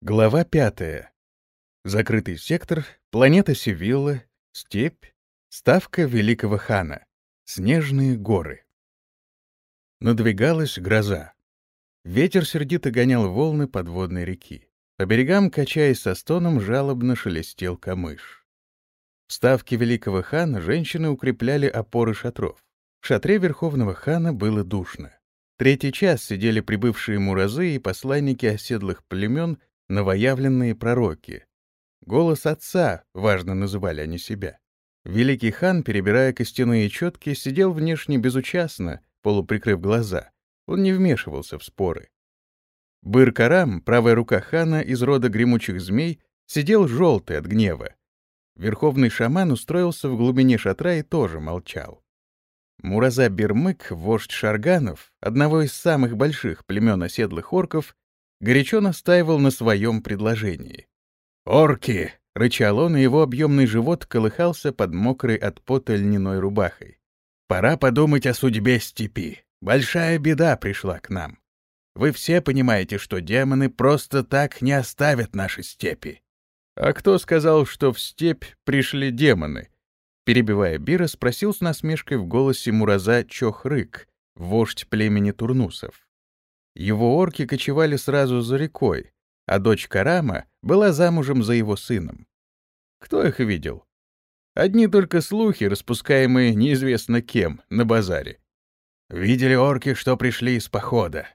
Глава пятая. Закрытый сектор, планета Севилла, степь, ставка великого хана, снежные горы. Надвигалась гроза. Ветер сердито гонял волны подводной реки. По берегам, качаясь со стоном, жалобно шелестел камыш. В ставке великого хана женщины укрепляли опоры шатров. В шатре верховного хана было душно. Третий час сидели прибывшие муразы и посланники оседлых племен новоявленные пророки. Голос отца, важно называли они себя. Великий хан, перебирая костяные четки, сидел внешне безучастно, полуприкрыв глаза. Он не вмешивался в споры. Быр-Карам, правая рука хана из рода гремучих змей, сидел желтый от гнева. Верховный шаман устроился в глубине шатра и тоже молчал. Мураза Бермык, вождь Шарганов, одного из самых больших племен оседлых орков, горячо настаивал на своем предложении. «Орки!» — рычал он, и его объемный живот колыхался под мокрой от пота льняной рубахой. «Пора подумать о судьбе степи. Большая беда пришла к нам. Вы все понимаете, что демоны просто так не оставят наши степи». «А кто сказал, что в степь пришли демоны?» Перебивая Бира, спросил с насмешкой в голосе Мураза Чохрык, вождь племени Турнусов. Его орки кочевали сразу за рекой, а дочь Карама была замужем за его сыном. Кто их видел? Одни только слухи, распускаемые неизвестно кем на базаре. Видели орки, что пришли из похода.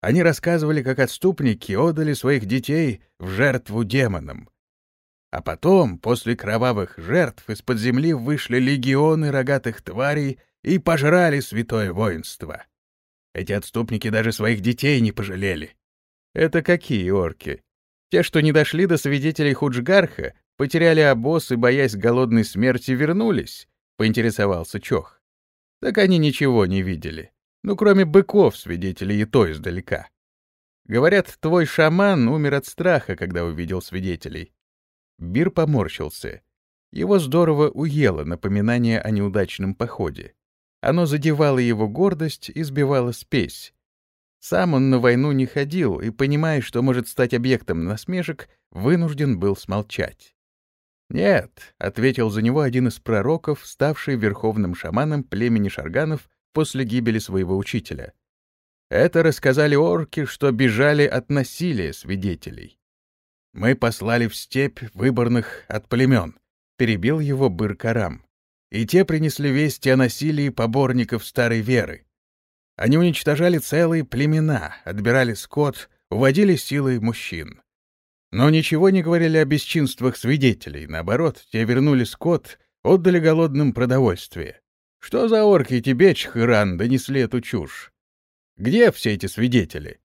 Они рассказывали, как отступники отдали своих детей в жертву демонам. А потом, после кровавых жертв, из-под земли вышли легионы рогатых тварей и пожрали святое воинство. Эти отступники даже своих детей не пожалели. Это какие орки? Те, что не дошли до свидетелей Худжгарха, потеряли обоз и, боясь голодной смерти, вернулись? Поинтересовался Чох. Так они ничего не видели. Ну, кроме быков свидетелей и то издалека. Говорят, твой шаман умер от страха, когда увидел свидетелей. Бир поморщился. Его здорово уело напоминание о неудачном походе. Оно задевало его гордость и сбивало спесь. Сам он на войну не ходил и, понимая, что может стать объектом насмешек, вынужден был смолчать. «Нет», — ответил за него один из пророков, ставший верховным шаманом племени Шарганов после гибели своего учителя. Это рассказали орки, что бежали от насилия свидетелей. «Мы послали в степь выборных от племен», — перебил его Быр-Карам и те принесли вести о насилии поборников старой веры. Они уничтожали целые племена, отбирали скот, уводили силой мужчин. Но ничего не говорили о бесчинствах свидетелей, наоборот, те вернули скот, отдали голодным продовольствие. Что за орки тебе, Чхыран, донесли эту чушь? Где все эти свидетели?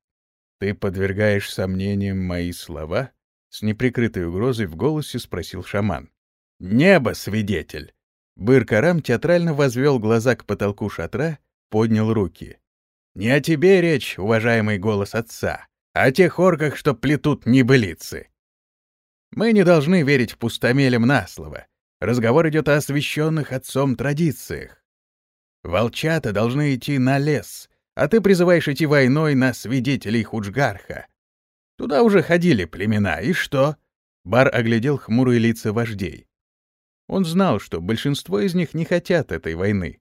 Ты подвергаешь сомнениям мои слова? С неприкрытой угрозой в голосе спросил шаман. Небо свидетель! Быр-Карам театрально возвел глаза к потолку шатра, поднял руки. «Не о тебе речь, уважаемый голос отца, а о тех орках, что плетут небылицы. Мы не должны верить пустомелям на слово. Разговор идет о освященных отцом традициях. Волчата должны идти на лес, а ты призываешь идти войной на свидетелей Худжгарха. Туда уже ходили племена, и что?» Бар оглядел хмурые лица вождей. Он знал, что большинство из них не хотят этой войны.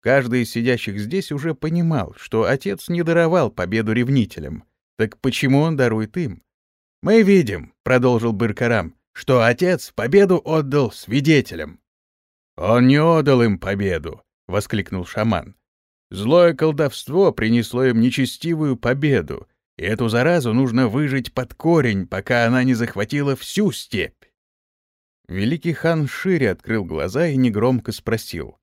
Каждый из сидящих здесь уже понимал, что отец не даровал победу ревнителям. Так почему он дарует им? «Мы видим», — продолжил Быркарам, — «что отец победу отдал свидетелям». «Он не отдал им победу», — воскликнул шаман. «Злое колдовство принесло им нечестивую победу, и эту заразу нужно выжить под корень, пока она не захватила всю степь. Великий хан шире открыл глаза и негромко спросил.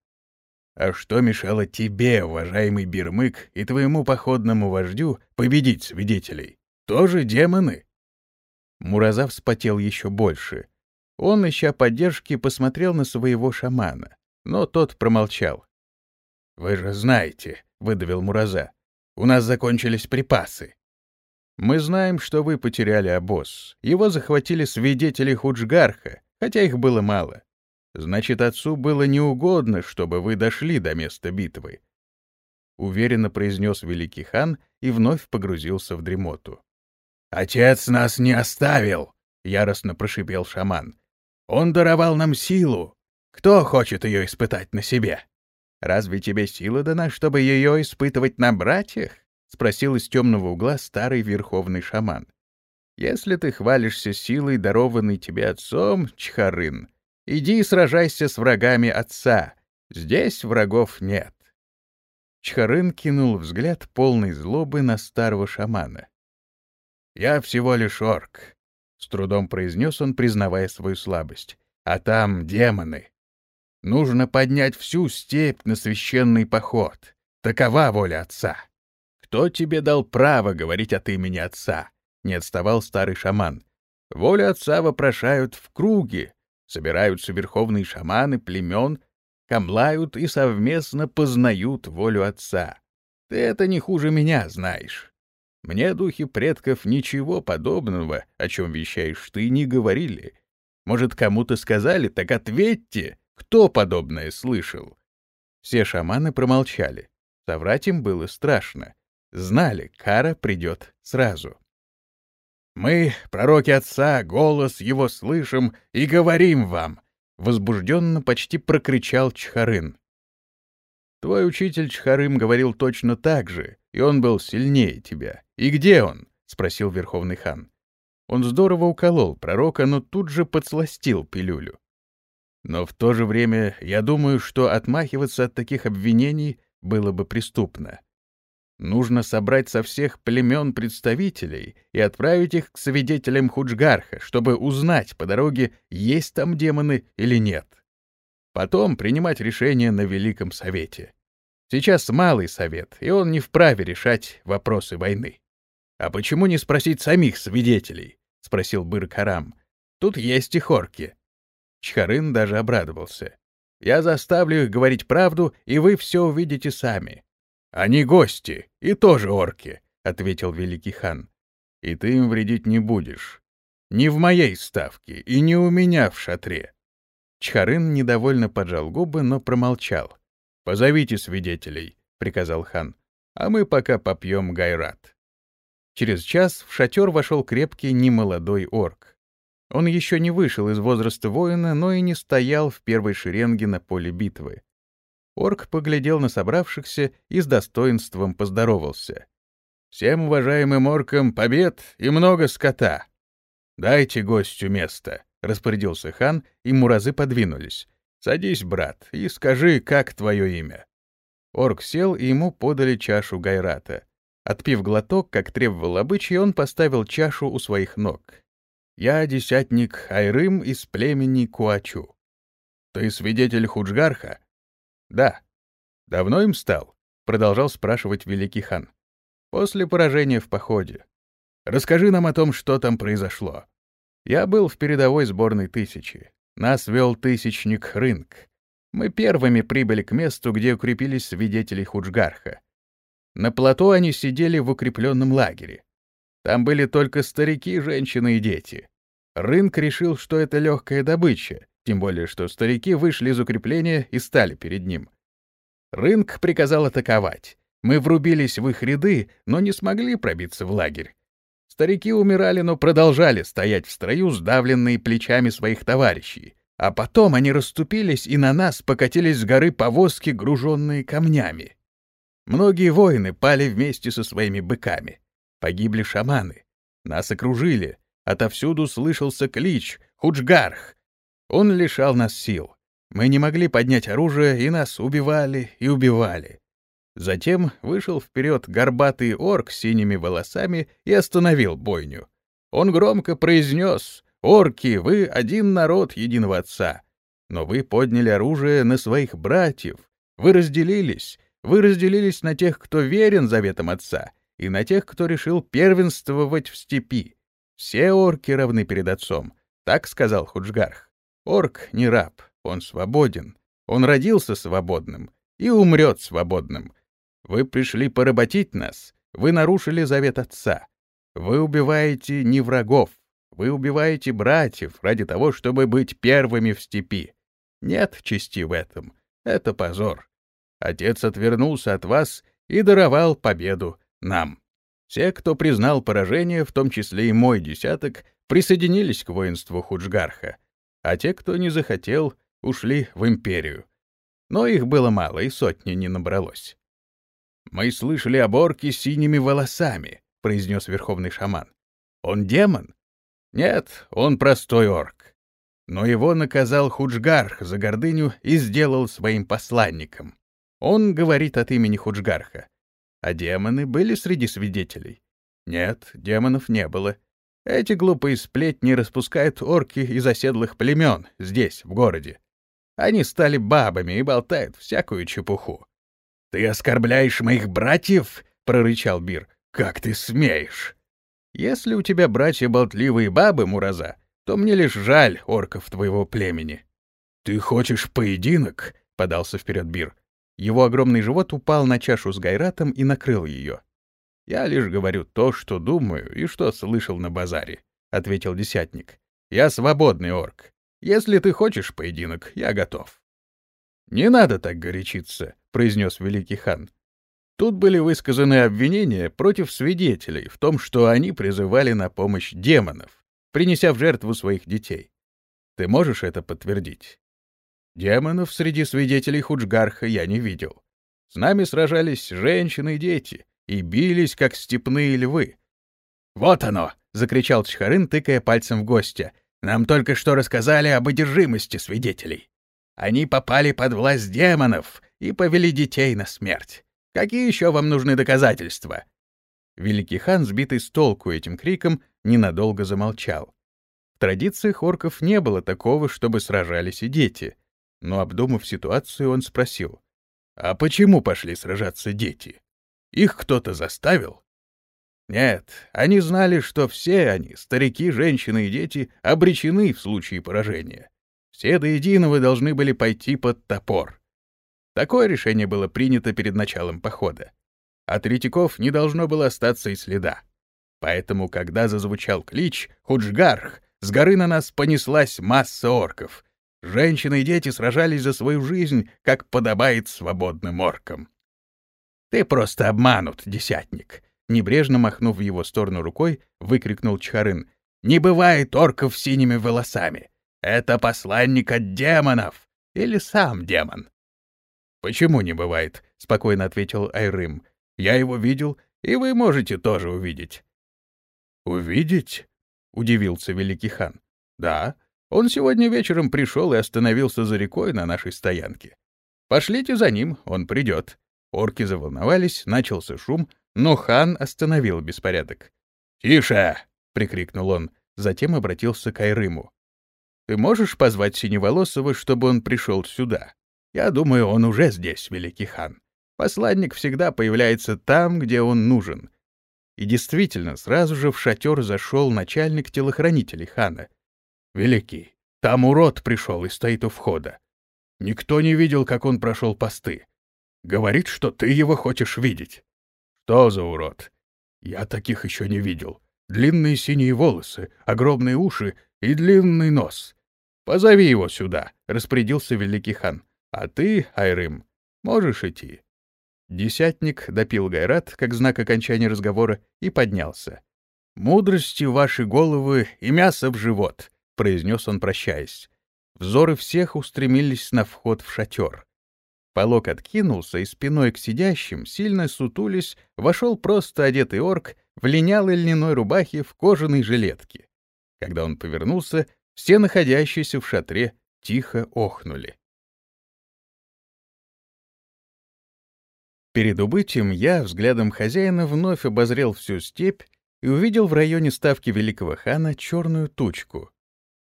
«А что мешало тебе, уважаемый Бирмык, и твоему походному вождю победить свидетелей? Тоже демоны?» Мураза вспотел еще больше. Он, ища поддержки, посмотрел на своего шамана, но тот промолчал. «Вы же знаете», — выдавил Мураза, — «у нас закончились припасы». «Мы знаем, что вы потеряли обоз. Его захватили свидетели Худжгарха, хотя их было мало. Значит, отцу было неугодно, чтобы вы дошли до места битвы. Уверенно произнес великий хан и вновь погрузился в дремоту. Отец нас не оставил, — яростно прошипел шаман. Он даровал нам силу. Кто хочет ее испытать на себе? Разве тебе сила дана, чтобы ее испытывать на братьях? — спросил из темного угла старый верховный шаман. «Если ты хвалишься силой, дарованной тебе отцом, Чхарын, иди и сражайся с врагами отца. Здесь врагов нет». Чхарын кинул взгляд полной злобы на старого шамана. «Я всего лишь орк», — с трудом произнес он, признавая свою слабость. «А там демоны. Нужно поднять всю степь на священный поход. Такова воля отца». «Кто тебе дал право говорить от имени отца?» — не отставал старый шаман. «Волю отца вопрошают в круге, собираются верховные шаманы племен, камлают и совместно познают волю отца. Ты это не хуже меня знаешь. Мне духи предков ничего подобного, о чем вещаешь ты, не говорили. Может, кому-то сказали, так ответьте, кто подобное слышал?» Все шаманы промолчали. Соврать им было страшно. Знали, кара придет сразу. «Мы, пророки Отца, голос его слышим и говорим вам!» — возбужденно почти прокричал Чхарын. «Твой учитель Чхарым говорил точно так же, и он был сильнее тебя. И где он?» — спросил Верховный хан. Он здорово уколол пророка, но тут же подсластил пилюлю. Но в то же время я думаю, что отмахиваться от таких обвинений было бы преступно. Нужно собрать со всех племен представителей и отправить их к свидетелям Худжгарха, чтобы узнать по дороге, есть там демоны или нет. Потом принимать решение на Великом Совете. Сейчас малый совет, и он не вправе решать вопросы войны. «А почему не спросить самих свидетелей?» — спросил Быр-Карам. «Тут есть и хорки». Чхарын даже обрадовался. «Я заставлю их говорить правду, и вы все увидите сами. «Они гости, и тоже орки», — ответил великий хан. «И ты им вредить не будешь. Не в моей ставке и не у меня в шатре». Чхарын недовольно поджал губы, но промолчал. «Позовите свидетелей», — приказал хан, — «а мы пока попьем гайрат». Через час в шатер вошел крепкий немолодой орк. Он еще не вышел из возраста воина, но и не стоял в первой шеренге на поле битвы. Орк поглядел на собравшихся и с достоинством поздоровался. «Всем уважаемым оркам побед и много скота! Дайте гостю место!» — распорядился хан, и муразы подвинулись. «Садись, брат, и скажи, как твое имя?» Орк сел, и ему подали чашу гайрата. Отпив глоток, как требовал обычай, он поставил чашу у своих ног. «Я десятник Айрым из племени Куачу». «Ты свидетель Худжгарха?» Да. Давно им стал? Продолжал спрашивать великий хан. После поражения в походе. Расскажи нам о том, что там произошло. Я был в передовой сборной тысячи. Нас вел тысячник Рынк. Мы первыми прибыли к месту, где укрепились свидетели Худжгарха. На плато они сидели в укрепленном лагере. Там были только старики, женщины и дети. Рынк решил, что это легкая добыча, тем более что старики вышли из укрепления и стали перед ним. Рынк приказал атаковать. Мы врубились в их ряды, но не смогли пробиться в лагерь. Старики умирали, но продолжали стоять в строю, сдавленные плечами своих товарищей. А потом они расступились, и на нас покатились с горы повозки, груженные камнями. Многие воины пали вместе со своими быками. Погибли шаманы. Нас окружили. Отовсюду слышался клич «Худжгарх!» Он лишал нас сил. Мы не могли поднять оружие, и нас убивали и убивали. Затем вышел вперед горбатый орк с синими волосами и остановил бойню. Он громко произнес «Орки, вы один народ единого отца, но вы подняли оружие на своих братьев, вы разделились, вы разделились на тех, кто верен заветам отца, и на тех, кто решил первенствовать в степи. Все орки равны перед отцом», — так сказал Худжгарх. Орк не раб, он свободен. Он родился свободным и умрет свободным. Вы пришли поработить нас, вы нарушили завет отца. Вы убиваете не врагов, вы убиваете братьев ради того, чтобы быть первыми в степи. Нет чести в этом. Это позор. Отец отвернулся от вас и даровал победу нам. Все, кто признал поражение, в том числе и мой десяток, присоединились к воинству Худжгарха, а те, кто не захотел, ушли в империю. Но их было мало, и сотни не набралось. «Мы слышали об орке с синими волосами», — произнес верховный шаман. «Он демон?» «Нет, он простой орк. Но его наказал Худжгарх за гордыню и сделал своим посланником. Он говорит от имени Худжгарха. А демоны были среди свидетелей? Нет, демонов не было. Эти глупые сплетни распускают орки из оседлых племен здесь, в городе. Они стали бабами и болтают всякую чепуху. — Ты оскорбляешь моих братьев? — прорычал Бир. — Как ты смеешь? — Если у тебя братья болтливые бабы, Мураза, то мне лишь жаль орков твоего племени. — Ты хочешь поединок? — подался вперед Бир. Его огромный живот упал на чашу с гайратом и накрыл ее. «Я лишь говорю то, что думаю и что слышал на базаре», — ответил десятник. «Я свободный орк. Если ты хочешь поединок, я готов». «Не надо так горячиться», — произнес великий хан. Тут были высказаны обвинения против свидетелей в том, что они призывали на помощь демонов, принеся в жертву своих детей. Ты можешь это подтвердить? Демонов среди свидетелей Худжгарха я не видел. С нами сражались женщины и дети и бились, как степные львы. «Вот оно!» — закричал Чхарын, тыкая пальцем в гостя. «Нам только что рассказали об одержимости свидетелей. Они попали под власть демонов и повели детей на смерть. Какие еще вам нужны доказательства?» Великий хан, сбитый с толку этим криком, ненадолго замолчал. В традициях орков не было такого, чтобы сражались и дети — но, обдумав ситуацию, он спросил, «А почему пошли сражаться дети? Их кто-то заставил?» Нет, они знали, что все они, старики, женщины и дети, обречены в случае поражения. Все до единого должны были пойти под топор. Такое решение было принято перед началом похода. От ретиков не должно было остаться и следа. Поэтому, когда зазвучал клич «Худжгарх», с горы на нас понеслась масса орков, Женщины и дети сражались за свою жизнь, как подобает свободным оркам. «Ты просто обманут, десятник!» Небрежно махнув в его сторону рукой, выкрикнул Чхарын. «Не бывает орков с синими волосами! Это посланник от демонов! Или сам демон!» «Почему не бывает?» — спокойно ответил Айрым. «Я его видел, и вы можете тоже увидеть». «Увидеть?» — удивился великий хан. «Да, он сегодня вечером пришел и остановился за рекой на нашей стоянке. Пошлите за ним, он придет. Орки заволновались, начался шум, но хан остановил беспорядок. «Тише!» — прикрикнул он, затем обратился к Айрыму. «Ты можешь позвать Синеволосого, чтобы он пришел сюда? Я думаю, он уже здесь, великий хан. Посланник всегда появляется там, где он нужен». И действительно, сразу же в шатер зашел начальник телохранителей хана — Великий, там урод пришел и стоит у входа. Никто не видел, как он прошел посты. Говорит, что ты его хочешь видеть. Что за урод? Я таких еще не видел. Длинные синие волосы, огромные уши и длинный нос. Позови его сюда, — распорядился великий хан. А ты, Айрым, можешь идти. Десятник допил гайрат, как знак окончания разговора, и поднялся. «Мудрости ваши головы и мясо в живот произнес он, прощаясь. Взоры всех устремились на вход в шатер. Полок откинулся, и спиной к сидящим, сильно сутулись, вошел просто одетый орк в линялой льняной рубахе в кожаной жилетке. Когда он повернулся, все находящиеся в шатре тихо охнули. Перед убытием я взглядом хозяина вновь обозрел всю степь и увидел в районе ставки великого хана черную тучку.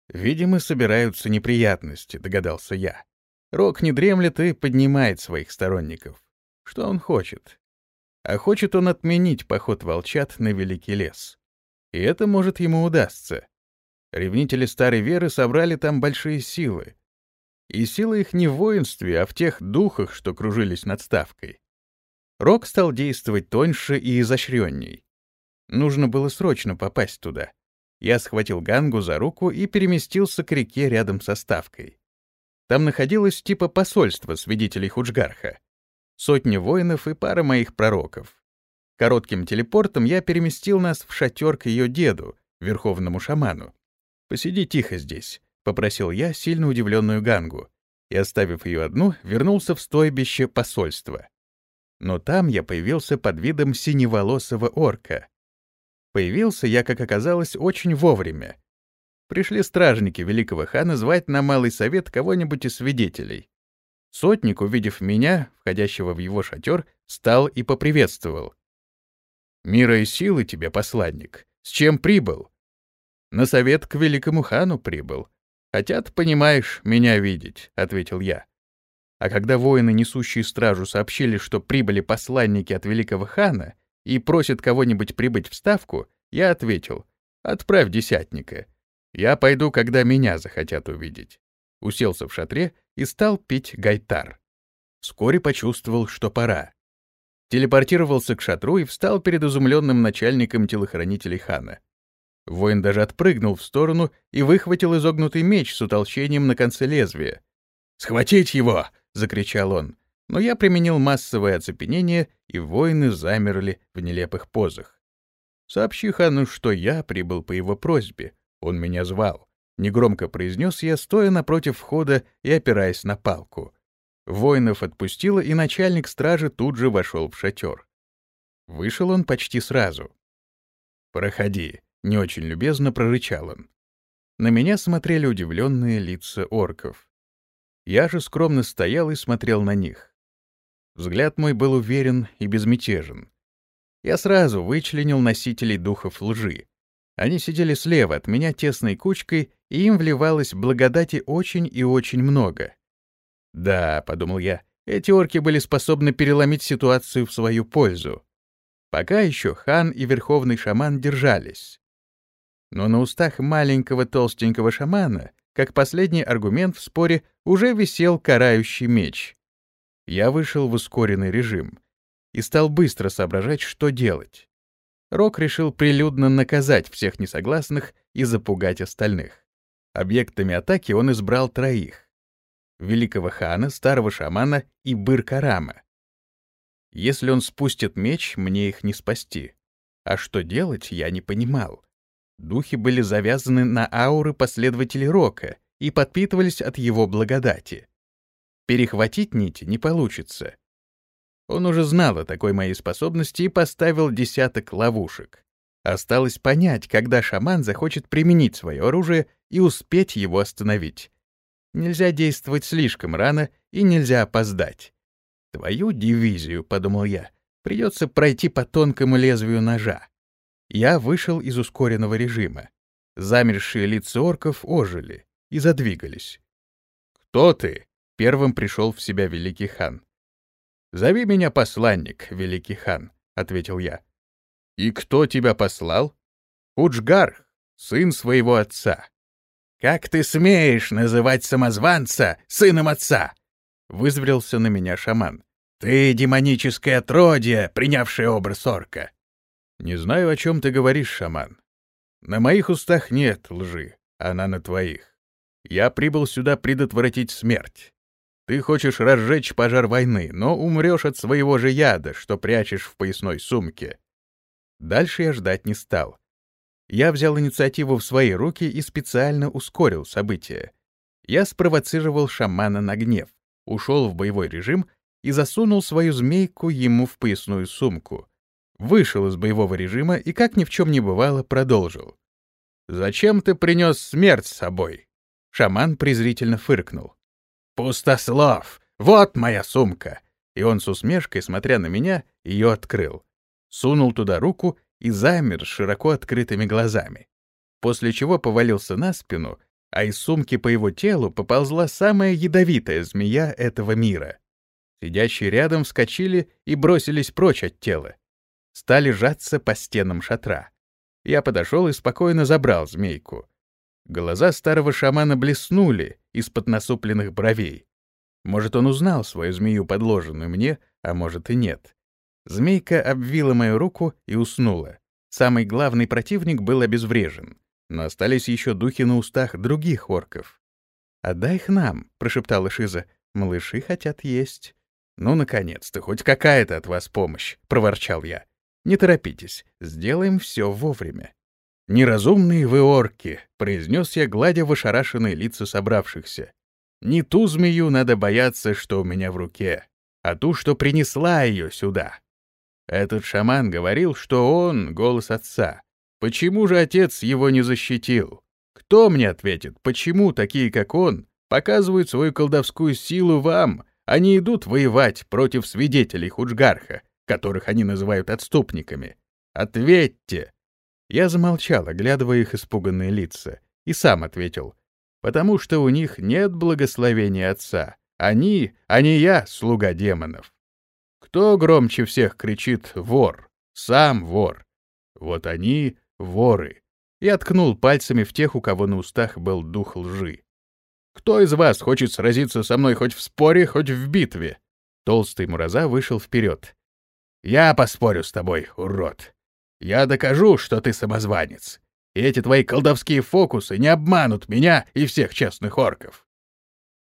«Видимо, собираются неприятности», — догадался я. Рок не дремлет и поднимает своих сторонников. Что он хочет? А хочет он отменить поход волчат на Великий лес. И это, может, ему удастся. Ревнители старой веры собрали там большие силы. И сила их не в воинстве, а в тех духах, что кружились над ставкой. Рок стал действовать тоньше и изощренней. Нужно было срочно попасть туда. Я схватил Гангу за руку и переместился к реке рядом со ставкой. Там находилось типа посольство свидетелей Худжгарха. Сотни воинов и пара моих пророков. Коротким телепортом я переместил нас в шатер к ее деду, верховному шаману. «Посиди тихо здесь», — попросил я сильно удивленную Гангу, и, оставив ее одну, вернулся в стойбище посольства. Но там я появился под видом синеволосого орка. Появился я, как оказалось, очень вовремя. Пришли стражники великого хана звать на малый совет кого-нибудь из свидетелей. Сотник, увидев меня, входящего в его шатер, встал и поприветствовал. «Мира и силы тебе, посланник. С чем прибыл?» «На совет к великому хану прибыл. Хотят, понимаешь, меня видеть», — ответил я. А когда воины, несущие стражу, сообщили, что прибыли посланники от великого хана и просят кого-нибудь прибыть в ставку, я ответил, «Отправь десятника. Я пойду, когда меня захотят увидеть» уселся в шатре и стал пить гайтар. Вскоре почувствовал, что пора. Телепортировался к шатру и встал перед изумленным начальником телохранителей хана. Воин даже отпрыгнул в сторону и выхватил изогнутый меч с утолщением на конце лезвия. «Схватить его!» — закричал он. Но я применил массовое оцепенение, и воины замерли в нелепых позах. Сообщи хану, что я прибыл по его просьбе. Он меня звал. Негромко произнес я, стоя напротив входа и опираясь на палку. Воинов отпустило, и начальник стражи тут же вошел в шатер. Вышел он почти сразу. «Проходи», — не очень любезно прорычал он. На меня смотрели удивленные лица орков. Я же скромно стоял и смотрел на них. Взгляд мой был уверен и безмятежен. Я сразу вычленил носителей духов лжи. Они сидели слева от меня тесной кучкой, и им вливалось благодати очень и очень много. «Да», — подумал я, — «эти орки были способны переломить ситуацию в свою пользу. Пока еще хан и верховный шаман держались. Но на устах маленького толстенького шамана, как последний аргумент в споре, уже висел карающий меч. Я вышел в ускоренный режим и стал быстро соображать, что делать. Рок решил прилюдно наказать всех несогласных и запугать остальных. Объектами атаки он избрал троих — великого хана, старого шамана и Быр-Карама. Если он спустит меч, мне их не спасти. А что делать, я не понимал. Духи были завязаны на ауры последователей Рока и подпитывались от его благодати. Перехватить нити не получится. Он уже знал о такой моей способности и поставил десяток ловушек. Осталось понять, когда шаман захочет применить свое оружие и успеть его остановить. Нельзя действовать слишком рано и нельзя опоздать. «Твою дивизию», — подумал я, — «придется пройти по тонкому лезвию ножа». Я вышел из ускоренного режима. Замершие лица орков ожили и задвигались. «Кто ты?» — первым пришел в себя великий хан. «Зови меня посланник, великий хан», — ответил я. «И кто тебя послал?» «Уджгарх, сын своего отца». «Как ты смеешь называть самозванца сыном отца?» — вызверился на меня шаман. «Ты демоническое отродье, принявшее образ орка». «Не знаю, о чем ты говоришь, шаман. На моих устах нет лжи, она на твоих. Я прибыл сюда предотвратить смерть. Ты хочешь разжечь пожар войны, но умрешь от своего же яда, что прячешь в поясной сумке. Дальше я ждать не стал. Я взял инициативу в свои руки и специально ускорил события. Я спровоцировал шамана на гнев, ушел в боевой режим и засунул свою змейку ему в поясную сумку. Вышел из боевого режима и, как ни в чем не бывало, продолжил. «Зачем ты принес смерть с собой?» Шаман презрительно фыркнул. «Пустослов! Вот моя сумка!» И он с усмешкой, смотря на меня, ее открыл. Сунул туда руку и замер с широко открытыми глазами. После чего повалился на спину, а из сумки по его телу поползла самая ядовитая змея этого мира. Сидящие рядом вскочили и бросились прочь от тела. Стали жаться по стенам шатра. Я подошел и спокойно забрал змейку. Глаза старого шамана блеснули из-под насупленных бровей. Может, он узнал свою змею, подложенную мне, а может и нет. Змейка обвила мою руку и уснула. Самый главный противник был обезврежен, но остались еще духи на устах других орков. «Отдай их нам», — прошептала Шиза. «Малыши хотят есть». «Ну, наконец-то, хоть какая-то от вас помощь», — проворчал я. Не торопитесь, сделаем все вовремя. «Неразумные вы орки», — произнес я, гладя в ошарашенные лица собравшихся. «Не ту змею надо бояться, что у меня в руке, а ту, что принесла ее сюда». Этот шаман говорил, что он — голос отца. Почему же отец его не защитил? Кто мне ответит, почему такие, как он, показывают свою колдовскую силу вам, а не идут воевать против свидетелей Худжгарха, которых они называют отступниками? Ответьте! Я замолчал, оглядывая их испуганные лица, и сам ответил, потому что у них нет благословения отца. Они, а не я, слуга демонов. Кто громче всех кричит «вор»? Сам вор. Вот они — воры. И откнул пальцами в тех, у кого на устах был дух лжи. Кто из вас хочет сразиться со мной хоть в споре, хоть в битве? Толстый Мураза вышел вперед. Я поспорю с тобой, урод. Я докажу, что ты самозванец. И эти твои колдовские фокусы не обманут меня и всех честных орков.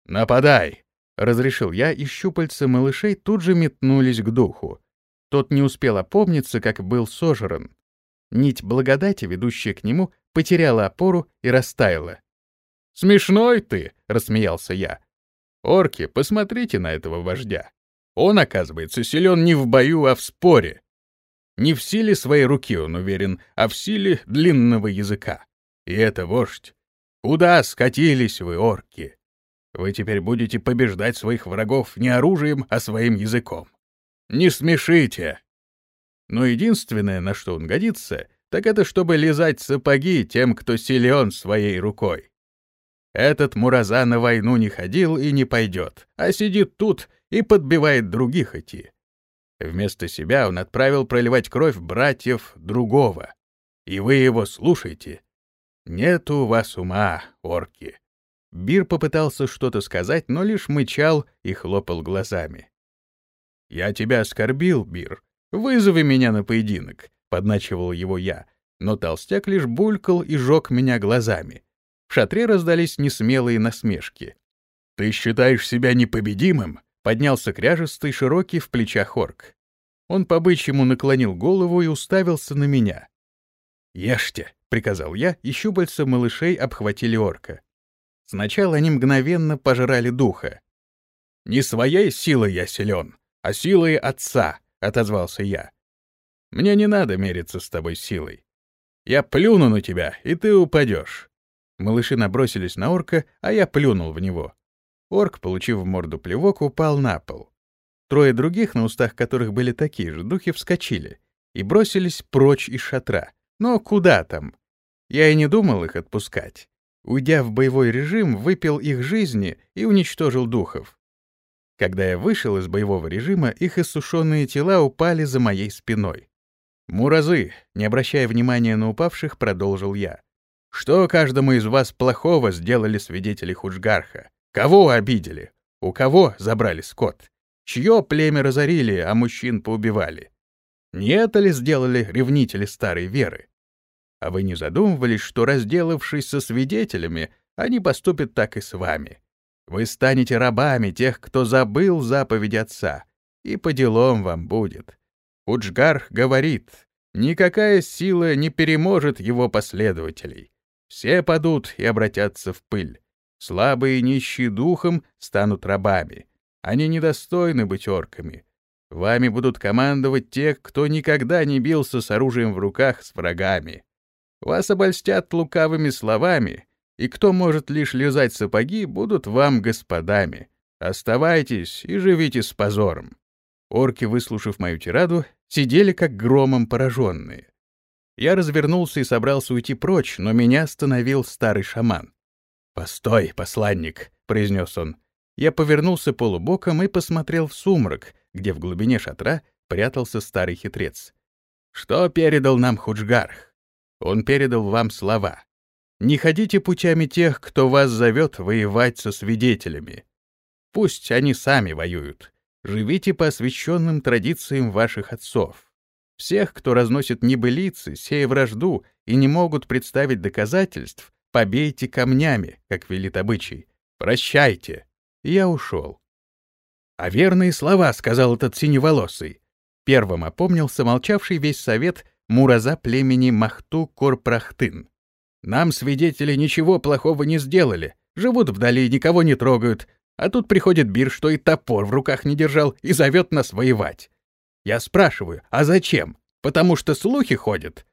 Нападай, — разрешил я, и щупальца малышей тут же метнулись к духу. Тот не успел опомниться, как был сожран. Нить благодати, ведущая к нему, потеряла опору и растаяла. «Смешной ты!» — рассмеялся я. «Орки, посмотрите на этого вождя. Он, оказывается, силен не в бою, а в споре. Не в силе своей руки он уверен, а в силе длинного языка. И это вождь. Куда скатились вы, орки? Вы теперь будете побеждать своих врагов не оружием, а своим языком. Не смешите. Но единственное, на что он годится, так это чтобы лизать сапоги тем, кто силен своей рукой. Этот Мураза на войну не ходил и не пойдет, а сидит тут и подбивает других идти. Вместо себя он отправил проливать кровь братьев другого. И вы его слушаете. Нет у вас ума, орки. Бир попытался что-то сказать, но лишь мычал и хлопал глазами. «Я тебя оскорбил, Бир. Вызови меня на поединок», — подначивал его я, но толстяк лишь булькал и жег меня глазами. В шатре раздались несмелые насмешки. «Ты считаешь себя непобедимым? Поднялся кряжестый, широкий в плечах орк. Он по-бычьему наклонил голову и уставился на меня. «Ешьте», — приказал я, и щупальца малышей обхватили орка. Сначала они мгновенно пожирали духа. «Не своей силой я силен, а силой отца», — отозвался я. «Мне не надо мериться с тобой силой. Я плюну на тебя, и ты упадешь». Малыши набросились на орка, а я плюнул в него. Орк, получив в морду плевок, упал на пол. Трое других, на устах которых были такие же духи, вскочили и бросились прочь из шатра. Но куда там? Я и не думал их отпускать. Уйдя в боевой режим, выпил их жизни и уничтожил духов. Когда я вышел из боевого режима, их иссушенные тела упали за моей спиной. «Муразы», не обращая внимания на упавших, продолжил я. «Что каждому из вас плохого сделали свидетели Худжгарха? Кого обидели? У кого забрали скот? Чье племя разорили, а мужчин поубивали? Не это ли сделали ревнители старой веры? А вы не задумывались, что, разделавшись со свидетелями, они поступят так и с вами? Вы станете рабами тех, кто забыл заповедь отца, и по делам вам будет. Уджгарх говорит, никакая сила не переможет его последователей. Все падут и обратятся в пыль. Слабые и нищие духом станут рабами. Они недостойны быть орками. Вами будут командовать те, кто никогда не бился с оружием в руках с врагами. Вас обольстят лукавыми словами, и кто может лишь лизать сапоги, будут вам господами. Оставайтесь и живите с позором. Орки, выслушав мою тираду, сидели как громом пораженные. Я развернулся и собрался уйти прочь, но меня остановил старый шаман. «Постой, посланник», — произнес он. Я повернулся полубоком и посмотрел в сумрак, где в глубине шатра прятался старый хитрец. «Что передал нам Худжгарх? Он передал вам слова. Не ходите путями тех, кто вас зовет воевать со свидетелями. Пусть они сами воюют. Живите по освященным традициям ваших отцов. Всех, кто разносит небылицы, сея вражду и не могут представить доказательств, Побейте камнями, как велит обычай. Прощайте. я ушел. А верные слова сказал этот синеволосый. Первым опомнился молчавший весь совет Мураза племени Махту Корпрахтын. «Нам свидетели ничего плохого не сделали, живут вдали, никого не трогают, а тут приходит Бир, что и топор в руках не держал, и зовет нас воевать. Я спрашиваю, а зачем? Потому что слухи ходят».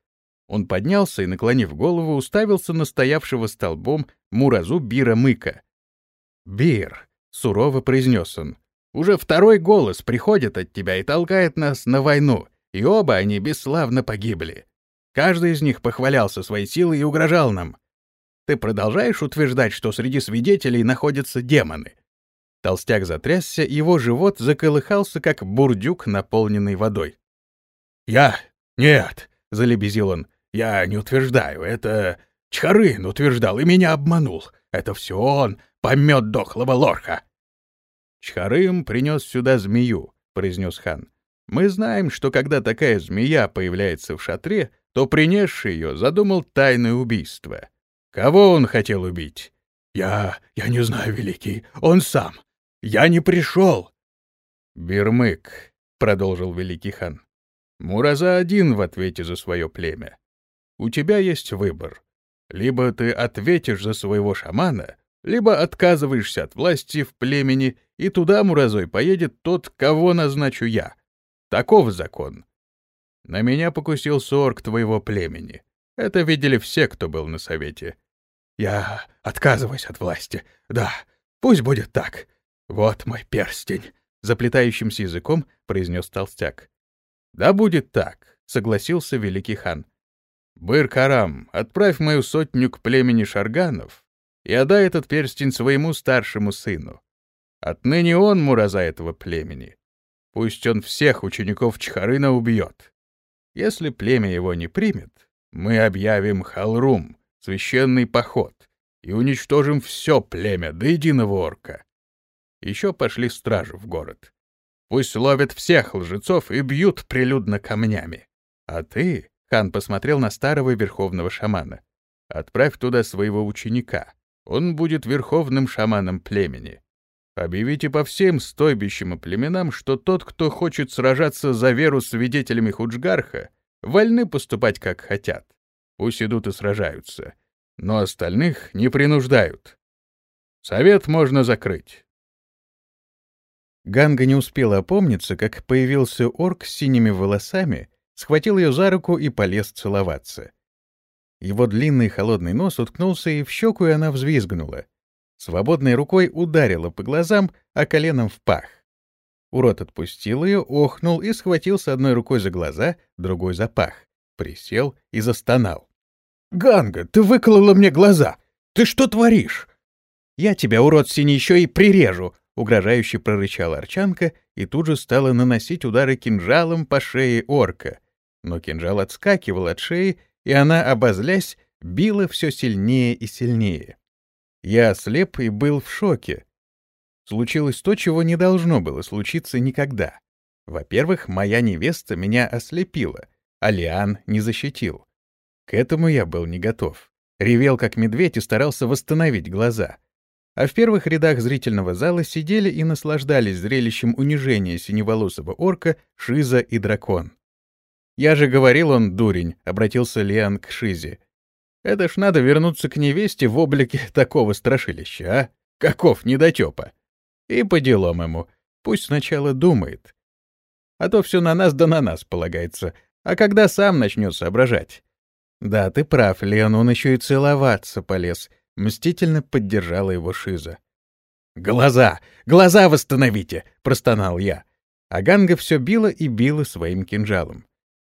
Он поднялся и, наклонив голову, уставился на стоявшего столбом Муразу Бира Мыка. «Бир», — сурово произнес он, — «уже второй голос приходит от тебя и толкает нас на войну и оба они бесславно погибли. Каждый из них похвалялся своей силой и угрожал нам. Ты продолжаешь утверждать, что среди свидетелей находятся демоны?» Толстяк затрясся, его живот заколыхался, как бурдюк, наполненный водой. «Я? Нет!» — залебезил он. «Я не утверждаю. Это Чхарын утверждал и меня обманул. Это все он, помет дохлого лорха!» «Чхарым принес сюда змею», — произнес хан. Мы знаем, что когда такая змея появляется в шатре, то принесший ее задумал тайное убийство. Кого он хотел убить? Я... я не знаю, Великий. Он сам. Я не пришел. Бирмык, — продолжил Великий хан. Мураза один в ответе за свое племя. У тебя есть выбор. Либо ты ответишь за своего шамана, либо отказываешься от власти в племени, и туда Муразой поедет тот, кого назначу я. Таков закон. На меня покусил сорг твоего племени. Это видели все, кто был на совете. Я отказываюсь от власти. Да, пусть будет так. Вот мой перстень. Заплетающимся языком произнес толстяк. Да будет так, согласился великий хан. Быр-Карам, отправь мою сотню к племени шарганов и отдай этот перстень своему старшему сыну. Отныне он мураза этого племени. Пусть он всех учеников Чхарына убьет. Если племя его не примет, мы объявим Халрум, священный поход, и уничтожим все племя до единого орка. Еще пошли стражи в город. Пусть ловят всех лжецов и бьют прилюдно камнями. А ты, — хан посмотрел на старого верховного шамана, — отправь туда своего ученика. Он будет верховным шаманом племени. Объявите по всем стойбищам и племенам, что тот, кто хочет сражаться за веру свидетелями Худжгарха, вольны поступать как хотят. Пусть идут и сражаются. Но остальных не принуждают. Совет можно закрыть. Ганга не успела опомниться, как появился орк с синими волосами, схватил ее за руку и полез целоваться. Его длинный холодный нос уткнулся и в щеку, и она взвизгнула. Свободной рукой ударила по глазам, а коленом в пах. Урод отпустил ее, охнул и схватился одной рукой за глаза, другой за пах. Присел и застонал. «Ганга, ты выколола мне глаза! Ты что творишь?» «Я тебя, урод синий, еще и прирежу!» — угрожающе прорычала Арчанка и тут же стала наносить удары кинжалом по шее орка. Но кинжал отскакивал от шеи, и она, обозлясь, била все сильнее и сильнее. Я ослеп и был в шоке. Случилось то, чего не должно было случиться никогда. Во-первых, моя невеста меня ослепила, а Лиан не защитил. К этому я был не готов. Ревел как медведь и старался восстановить глаза. А в первых рядах зрительного зала сидели и наслаждались зрелищем унижения синеволосого орка, Шиза и дракон. «Я же говорил он, дурень», — обратился Лиан к Шизе. Это ж надо вернуться к невесте в облике такого страшилища, а? Каков недотёпа. И по делам ему. Пусть сначала думает. А то все на нас да на нас полагается. А когда сам начнет соображать? Да, ты прав, Леон, он еще и целоваться полез. Мстительно поддержала его Шиза. «Глаза! Глаза восстановите!» — простонал я. А Ганга все била и била своим кинжалом.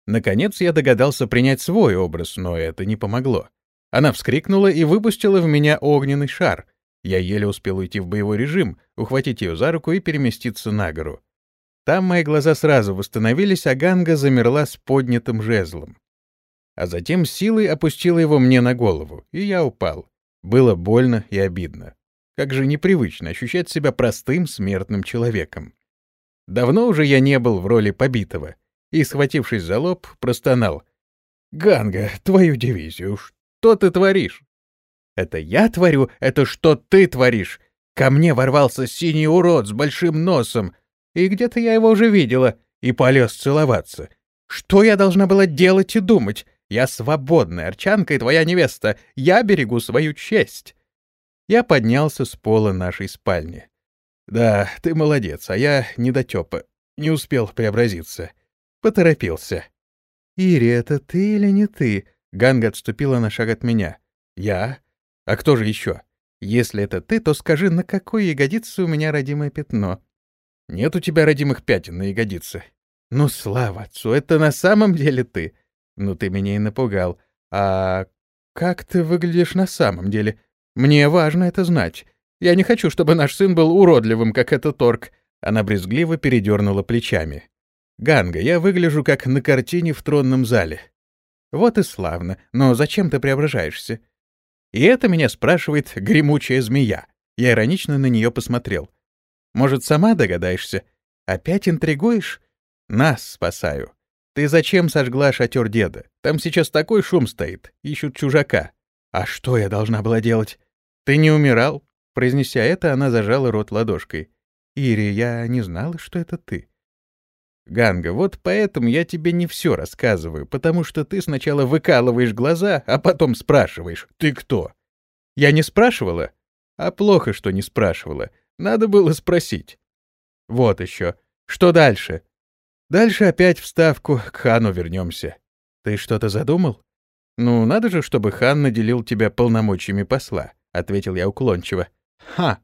Наконец я догадался принять свой образ, но это не помогло. Она вскрикнула и выпустила в меня огненный шар. Я еле успел уйти в боевой режим, ухватить ее за руку и переместиться на гору. Там мои глаза сразу восстановились, а Ганга замерла с поднятым жезлом. А затем силой опустила его мне на голову, и я упал. Было больно и обидно. Как же непривычно ощущать себя простым смертным человеком. Давно уже я не был в роли побитого, и, схватившись за лоб, простонал. «Ганга, твою дивизию, что ты творишь?» «Это я творю? Это что ты творишь? Ко мне ворвался синий урод с большим носом. И где-то я его уже видела. и полез целоваться. Что я должна была делать и думать? Я свободная арчанка и твоя невеста. Я берегу свою честь. Я поднялся с пола нашей спальни. Да, ты молодец, а я недотёпа. Не успел преобразиться. Поторопился. «Ири, это ты или не ты?» Ганга отступила на шаг от меня. «Я? А кто же еще? Если это ты, то скажи, на какой ягодице у меня родимое пятно?» «Нет у тебя родимых пятен на ягодице». «Ну, слава отцу, это на самом деле ты?» «Ну, ты меня и напугал. А как ты выглядишь на самом деле? Мне важно это знать. Я не хочу, чтобы наш сын был уродливым, как этот торг». Она брезгливо передернула плечами. «Ганга, я выгляжу как на картине в тронном зале». «Вот и славно. Но зачем ты преображаешься?» И это меня спрашивает гремучая змея. Я иронично на нее посмотрел. «Может, сама догадаешься? Опять интригуешь? Нас спасаю. Ты зачем сожгла шатер деда? Там сейчас такой шум стоит. Ищут чужака. А что я должна была делать? Ты не умирал?» Произнеся это, она зажала рот ладошкой. «Ири, я не знала, что это ты. Ганга, вот поэтому я тебе не все рассказываю, потому что ты сначала выкалываешь глаза, а потом спрашиваешь, ты кто? Я не спрашивала? А плохо, что не спрашивала. Надо было спросить. Вот еще. Что дальше? Дальше опять в ставку к хану вернемся. Ты что-то задумал? Ну, надо же, чтобы хан наделил тебя полномочиями посла, ответил я уклончиво. Ха.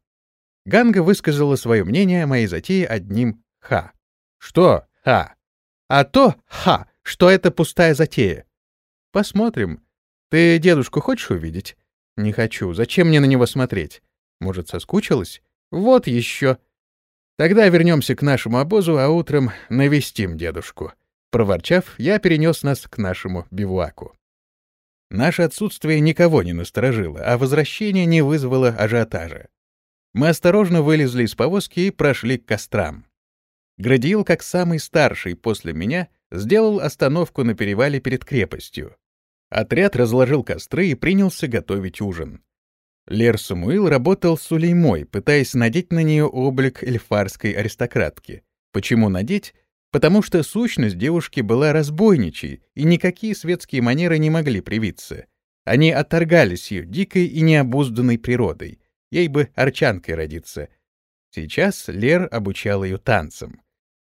Ганга высказала свое мнение о моей затее одним ха. Что? Ха. А то, ха, что это пустая затея. Посмотрим. Ты дедушку хочешь увидеть? Не хочу. Зачем мне на него смотреть? Может, соскучилась? Вот еще. Тогда вернемся к нашему обозу, а утром навестим дедушку. Проворчав, я перенес нас к нашему бивуаку. Наше отсутствие никого не насторожило, а возвращение не вызвало ажиотажа. Мы осторожно вылезли из повозки и прошли к кострам. Градиил, как самый старший после меня, сделал остановку на перевале перед крепостью. Отряд разложил костры и принялся готовить ужин. Лер Самуил работал с Сулеймой, пытаясь надеть на нее облик эльфарской аристократки. Почему надеть? Потому что сущность девушки была разбойничей, и никакие светские манеры не могли привиться. Они отторгались ее дикой и необузданной природой. Ей бы арчанкой родиться. Сейчас Лер обучал ее танцам.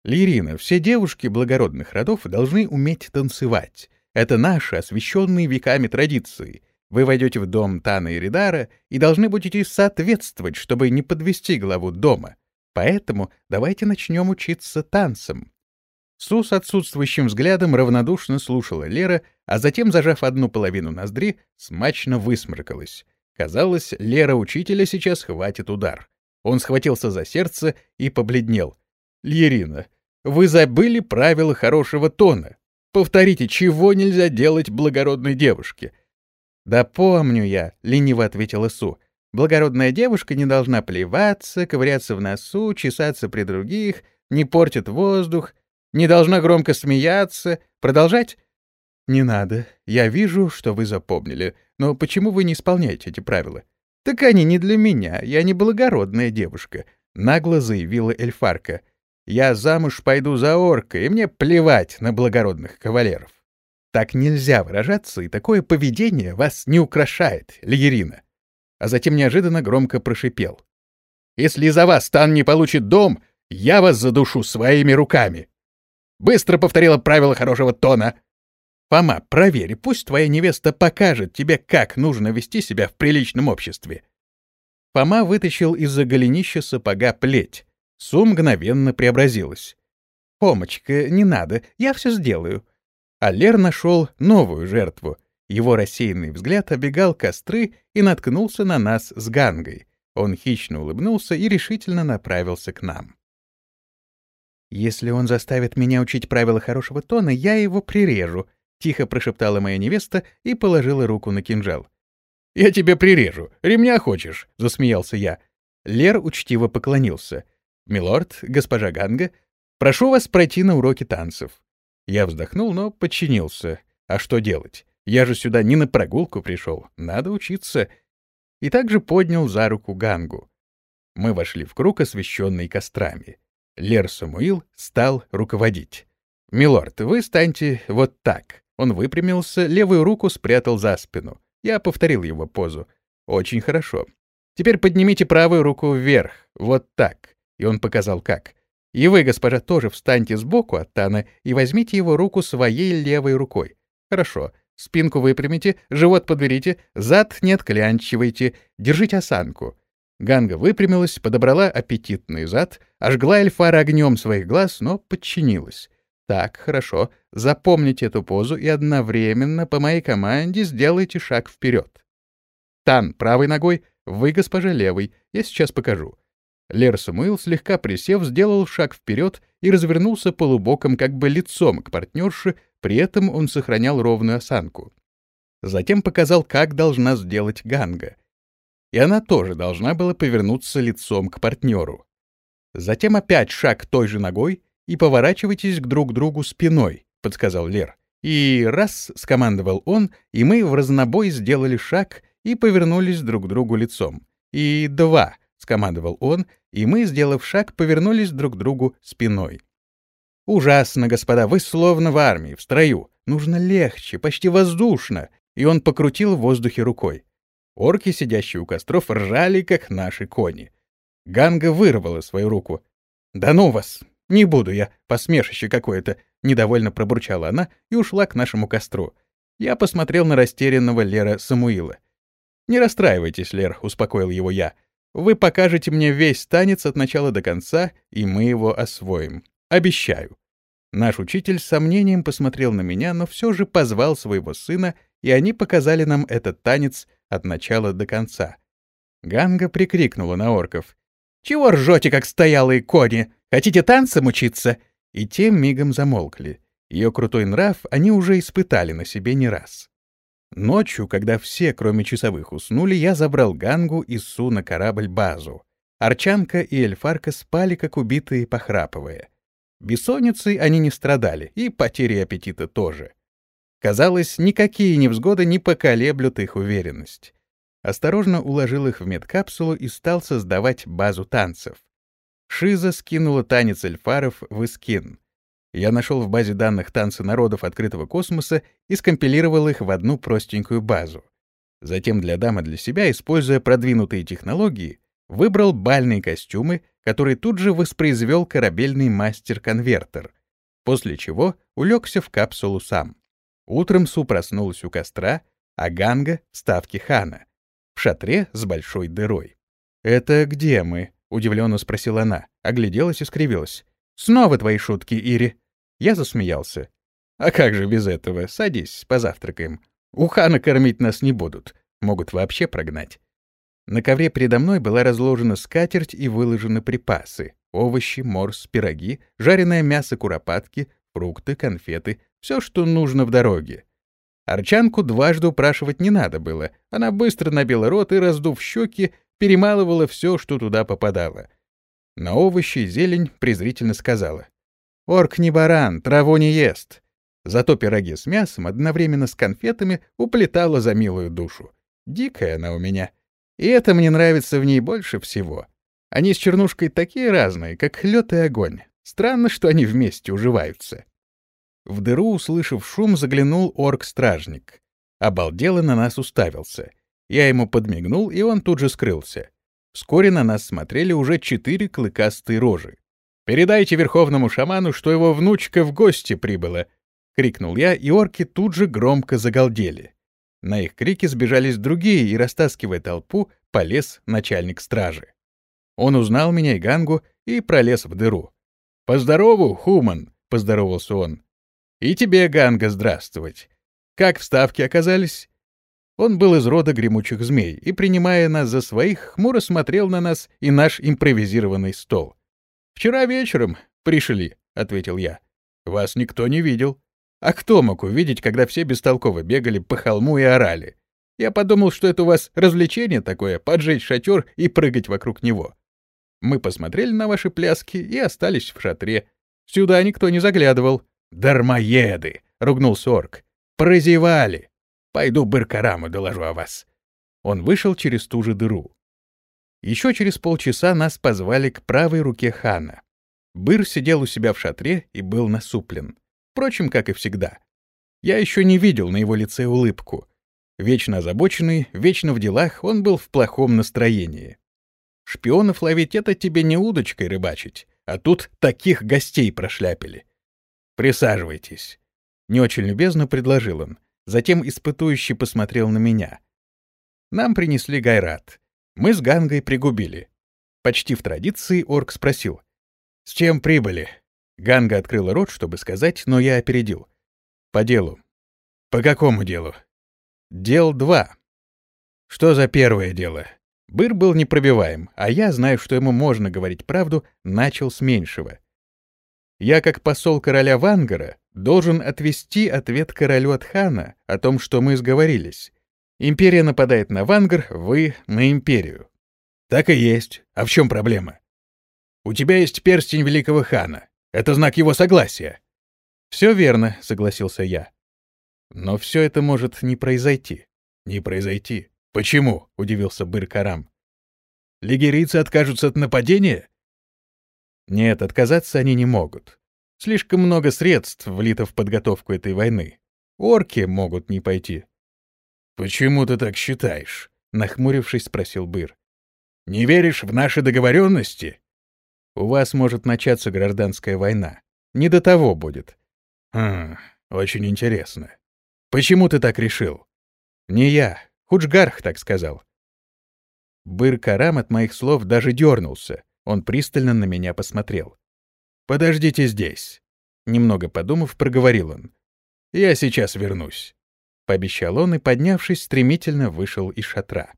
Лирина, все девушки благородных родов должны уметь танцевать. Это наши, освященные веками традиции. Вы войдете в дом Тана и Ридара и должны будете соответствовать, чтобы не подвести главу дома. Поэтому давайте начнем учиться танцам. Су с отсутствующим взглядом равнодушно слушала Лера, а затем, зажав одну половину ноздри, смачно высморкалась. Казалось, Лера учителя сейчас хватит удар. Он схватился за сердце и побледнел. «Льерина, вы забыли правила хорошего тона. Повторите, чего нельзя делать благородной девушке. Да помню я, лениво ответила Су. Благородная девушка не должна плеваться, ковыряться в носу, чесаться при других, не портит воздух, не должна громко смеяться. Продолжать? Не надо. Я вижу, что вы запомнили. Но почему вы не исполняете эти правила? Так они не для меня. Я не благородная девушка, нагло заявила эльфарка. Я замуж пойду за орка, и мне плевать на благородных кавалеров. Так нельзя выражаться, и такое поведение вас не украшает, Льерина. А затем неожиданно громко прошипел. Если из-за вас Тан не получит дом, я вас задушу своими руками. Быстро повторила правила хорошего тона. Фома, проверь, пусть твоя невеста покажет тебе, как нужно вести себя в приличном обществе. Фома вытащил из-за голенища сапога плеть. Су мгновенно преобразилась. «Помочка, не надо, я все сделаю». А Лер нашел новую жертву. Его рассеянный взгляд обегал костры и наткнулся на нас с Гангой. Он хищно улыбнулся и решительно направился к нам. «Если он заставит меня учить правила хорошего тона, я его прирежу», — тихо прошептала моя невеста и положила руку на кинжал. «Я тебе прирежу. Ремня хочешь?» — засмеялся я. Лер учтиво поклонился — «Милорд, госпожа Ганга, прошу вас пройти на уроки танцев». Я вздохнул, но подчинился. А что делать? Я же сюда не на прогулку пришел, надо учиться. И также поднял за руку Гангу. Мы вошли в круг, освещенный кострами. Лер Самуил стал руководить. «Милорд, вы станьте вот так». Он выпрямился, левую руку спрятал за спину. Я повторил его позу. «Очень хорошо. Теперь поднимите правую руку вверх. Вот так». И он показал как. И вы, госпожа, тоже встаньте сбоку от Тана и возьмите его руку своей левой рукой. Хорошо. Спинку выпрямите, живот подберите, зад не отклянчивайте, держите осанку. Ганга выпрямилась, подобрала аппетитный зад, ожгла Эльфара огнем своих глаз, но подчинилась. Так, хорошо, запомните эту позу и одновременно по моей команде сделайте шаг вперед. Тан правой ногой, вы, госпожа, левой. Я сейчас покажу. Лер Самуил, слегка присев, сделал шаг вперед и развернулся полубоком, как бы лицом к партнерше, при этом он сохранял ровную осанку. Затем показал, как должна сделать Ганга — и она тоже должна была повернуться лицом к партнеру. Затем опять шаг той же ногой и поворачивайтесь к друг другу спиной, — подсказал Лер. И раз, — скомандовал он, и мы в разнобой сделали шаг и повернулись друг к другу лицом. И два, — скомандовал он, и мы, сделав шаг, повернулись друг к другу спиной. «Ужасно, господа, вы словно в армии, в строю. Нужно легче, почти воздушно». И он покрутил в воздухе рукой. Орки, сидящие у костров, ржали, как наши кони. Ганга вырвала свою руку. «Да ну вас! Не буду я, посмешище какое-то!» — недовольно пробурчала она и ушла к нашему костру. Я посмотрел на растерянного Лера Самуила. «Не расстраивайтесь, Лер», — успокоил его я. «Вы покажете мне весь танец от начала до конца, и мы его освоим. Обещаю». Наш учитель с сомнением посмотрел на меня, но все же позвал своего сына, и они показали нам этот танец от начала до конца. Ганга прикрикнула на орков. «Чего ржете, как стоялые кони? Хотите танцем учиться?» И те мигом замолкли. Ее крутой нрав они уже испытали на себе не раз. Ночью, когда все, кроме часовых, уснули, я забрал Гангу и Су на корабль-базу. Арчанка и Эльфарка спали, как убитые, похрапывая. Бессонницей они не страдали, и потерей аппетита тоже. Казалось, никакие невзгоды не поколеблют их уверенность. Осторожно уложил их в медкапсулу и стал создавать базу танцев. Шиза скинула танец эльфаров в Искин. Я нашел в базе данных танцы народов открытого космоса и скомпилировал их в одну простенькую базу. Затем для дам и для себя, используя продвинутые технологии, выбрал бальные костюмы, которые тут же воспроизвел корабельный мастер-конвертер, после чего улегся в капсулу сам. Утром Су проснулась у костра, а Ганга — в хана, в шатре с большой дырой. «Это где мы?» — удивленно спросила она, огляделась и скривилась. «Снова твои шутки, Ири!» Я засмеялся. «А как же без этого? Садись, позавтракаем. У хана кормить нас не будут, могут вообще прогнать». На ковре передо мной была разложена скатерть и выложены припасы. Овощи, морс, пироги, жареное мясо куропатки, фрукты, конфеты, все, что нужно в дороге. Арчанку дважды упрашивать не надо было. Она быстро набила рот и, раздув щеки, перемалывала все, что туда попадало. На овощи зелень презрительно сказала. «Орк не баран, траву не ест». Зато пироги с мясом одновременно с конфетами уплетала за милую душу. Дикая она у меня. И это мне нравится в ней больше всего. Они с чернушкой такие разные, как лед и огонь. Странно, что они вместе уживаются. В дыру, услышав шум, заглянул орк-стражник. Обалдело на нас уставился. Я ему подмигнул, и он тут же скрылся. Вскоре на нас смотрели уже четыре клыкастые рожи. «Передайте верховному шаману, что его внучка в гости прибыла!» — крикнул я, и орки тут же громко загалдели. На их крики сбежались другие, и, растаскивая толпу, полез начальник стражи. Он узнал меня и Гангу и пролез в дыру. «Поздорову, Хуман!» — поздоровался он. И тебе, Ганга, здравствовать. Как вставки оказались? Он был из рода гремучих змей и, принимая нас за своих, хмуро смотрел на нас и наш импровизированный стол. «Вчера вечером пришли», — ответил я. «Вас никто не видел. А кто мог увидеть, когда все бестолково бегали по холму и орали? Я подумал, что это у вас развлечение такое — поджечь шатер и прыгать вокруг него. Мы посмотрели на ваши пляски и остались в шатре. Сюда никто не заглядывал. «Дармоеды!» — ругнулся орк. «Прозевали! Пойду Быркараму доложу о вас». Он вышел через ту же дыру. Еще через полчаса нас позвали к правой руке хана. Быр сидел у себя в шатре и был насуплен. Впрочем, как и всегда. Я еще не видел на его лице улыбку. Вечно озабоченный, вечно в делах, он был в плохом настроении. Шпионов ловить — это тебе не удочкой рыбачить, а тут таких гостей прошляпили. Присаживайтесь. Не очень любезно предложил он. Затем испытующий посмотрел на меня. Нам принесли гайрат. Мы с Гангой пригубили. Почти в традиции орк спросил. «С чем прибыли?» Ганга открыла рот, чтобы сказать, но я опередил. «По делу». «По какому делу?» «Дел два». «Что за первое дело?» Быр был непробиваем, а я, знаю, что ему можно говорить правду, начал с меньшего. Я, как посол короля Вангара, должен отвести ответ королю от хана о том, что мы сговорились. Империя нападает на Вангар, вы — на империю. Так и есть. А в чем проблема? У тебя есть перстень великого хана. Это знак его согласия. Все верно, согласился я. Но все это может не произойти. Не произойти. Почему? удивился Быр-Карам. Лигерийцы откажутся от нападения? Нет, отказаться они не могут. Слишком много средств влито в подготовку этой войны. Орки могут не пойти. «Почему ты так считаешь?» — нахмурившись, спросил Быр. «Не веришь в наши договоренности?» «У вас может начаться гражданская война. Не до того будет». «Хм, очень интересно. Почему ты так решил?» «Не я. Худжгарх так сказал». Быр-Карам от моих слов даже дернулся. Он пристально на меня посмотрел. «Подождите здесь». Немного подумав, проговорил он. «Я сейчас вернусь», — пообещал он и, поднявшись, стремительно вышел из шатра.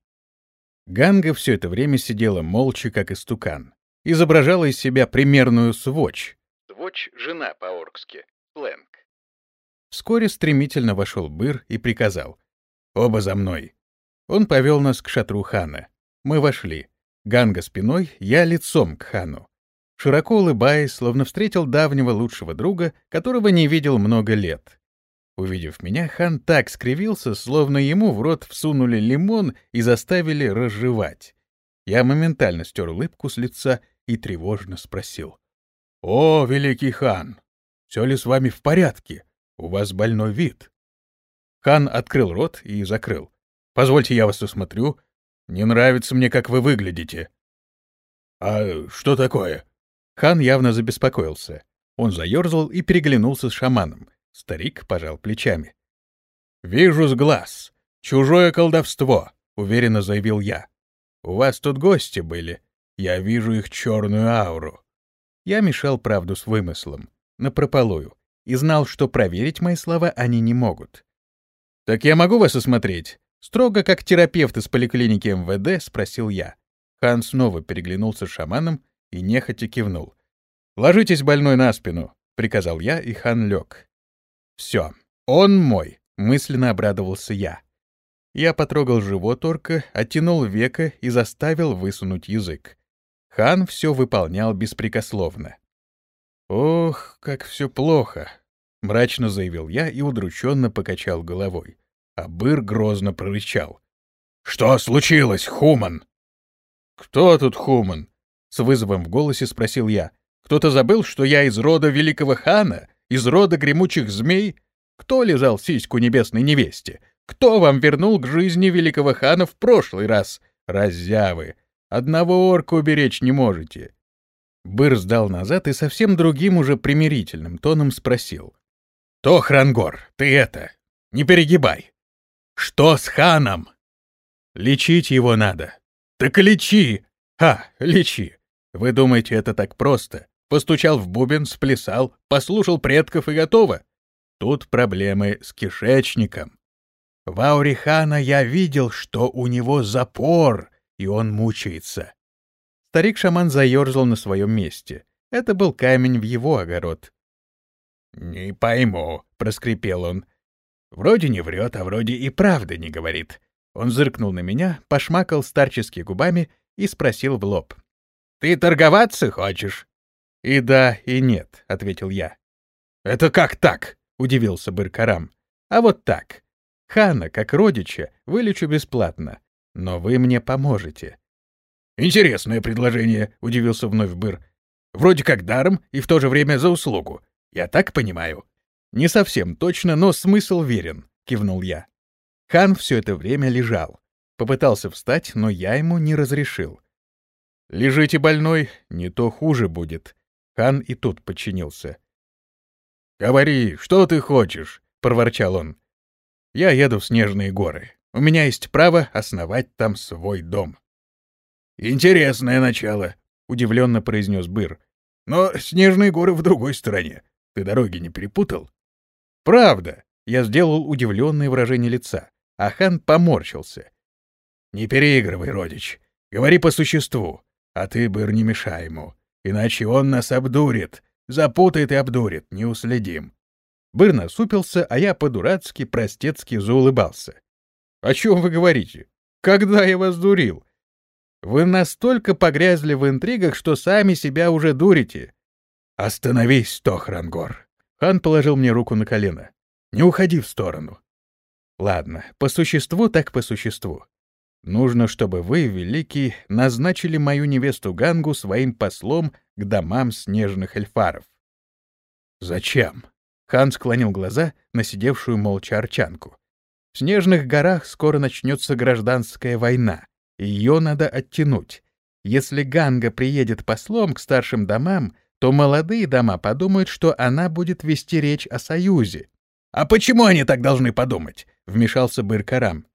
Ганга все это время сидела молча, как истукан. Изображала из себя примерную сводч. Сводч — жена по-оркски. Сленг. Вскоре стремительно вошел Быр и приказал. «Оба за мной». Он повел нас к шатру хана. Мы вошли. Ганга спиной, я лицом к хану. Широко улыбаясь, словно встретил давнего лучшего друга, которого не видел много лет. Увидев меня, хан так скривился, словно ему в рот всунули лимон и заставили разжевать. Я моментально стер улыбку с лица и тревожно спросил. — О, великий хан! Все ли с вами в порядке? У вас больной вид. Хан открыл рот и закрыл. — Позвольте, я вас осмотрю. Не нравится мне, как вы выглядите. — А что такое? Хан явно забеспокоился. Он заерзал и переглянулся с шаманом. Старик пожал плечами. — Вижу с глаз. Чужое колдовство, — уверенно заявил я. — У вас тут гости были. Я вижу их черную ауру. Я мешал правду с вымыслом, напропалую, и знал, что проверить мои слова они не могут. — Так я могу вас осмотреть? Строго как терапевт из поликлиники МВД, спросил я. Хан снова переглянулся с шаманом и нехотя кивнул. «Ложитесь, больной, на спину», — приказал я, и хан лег. «Все, он мой», — мысленно обрадовался я. Я потрогал живот орка, оттянул века и заставил высунуть язык. Хан все выполнял беспрекословно. «Ох, как все плохо», — мрачно заявил я и удрученно покачал головой а Быр грозно прорычал. «Что случилось, Хуман?» «Кто тут Хуман?» — с вызовом в голосе спросил я. «Кто-то забыл, что я из рода великого хана, из рода гремучих змей? Кто лежал сиську небесной невесте? Кто вам вернул к жизни великого хана в прошлый раз? Раззявы! Одного орка уберечь не можете!» Быр сдал назад и совсем другим уже примирительным тоном спросил. «То, Хрангор, ты это, не перегибай. Что с ханом? Лечить его надо. Так лечи! Ха, лечи! Вы думаете, это так просто? Постучал в бубен, сплясал, послушал предков и готово. Тут проблемы с кишечником. В ауре хана я видел, что у него запор, и он мучается. Старик-шаман заерзал на своем месте. Это был камень в его огород. — Не пойму, — проскрипел он. Вроде не врет, а вроде и правды не говорит. Он зыркнул на меня, пошмакал старчески губами и спросил в лоб. «Ты торговаться хочешь?» «И да, и нет», — ответил я. «Это как так?» — удивился Быркарам. «А вот так. Хана, как родича, вылечу бесплатно, но вы мне поможете». «Интересное предложение», — удивился вновь Быр. Вроде как даром и в то же время за услугу. Я так понимаю?» «Не совсем точно, но смысл верен», — кивнул я. Хан все это время лежал. Попытался встать, но я ему не разрешил. «Лежите, больной, не то хуже будет». Хан и тут подчинился. «Говори, что ты хочешь?» — проворчал он. «Я еду в Снежные горы. У меня есть право основать там свой дом». «Интересное начало», — удивленно произнес Быр. «Но Снежные горы в другой стороне. Ты дороги не перепутал?» «Правда!» — я сделал удивленное выражение лица, а хан поморщился. «Не переигрывай, родич. Говори по существу. А ты, Быр, не мешай ему. Иначе он нас обдурит. Запутает и обдурит. Не уследим». Быр насупился, а я по-дурацки, простецки заулыбался. «О чем вы говорите? Когда я вас дурил? Вы настолько погрязли в интригах, что сами себя уже дурите». «Остановись, Тохрангор!» Хан положил мне руку на колено. «Не уходи в сторону». «Ладно, по существу так по существу. Нужно, чтобы вы, великий, назначили мою невесту Гангу своим послом к домам снежных эльфаров». «Зачем?» Хан склонил глаза на сидевшую молча арчанку. «В снежных горах скоро начнется гражданская война, и ее надо оттянуть. Если Ганга приедет послом к старшим домам, то молодые дома подумают, что она будет вести речь о союзе. «А почему они так должны подумать?» — вмешался Быркарам.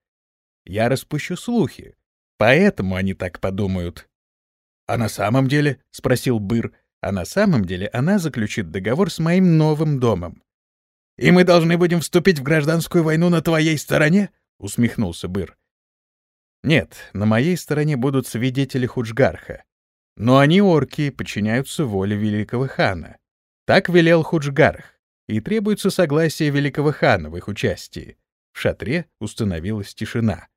Я распущу слухи. Поэтому они так подумают. — А на самом деле? — спросил Быр. — А на самом деле она заключит договор с моим новым домом. — И мы должны будем вступить в гражданскую войну на твоей стороне? — усмехнулся Быр. — Нет, на моей стороне будут свидетели Худжгарха. Но они, орки, подчиняются воле великого хана. Так велел Худжгарх, и требуется согласие великого хана в их участии. В шатре установилась тишина.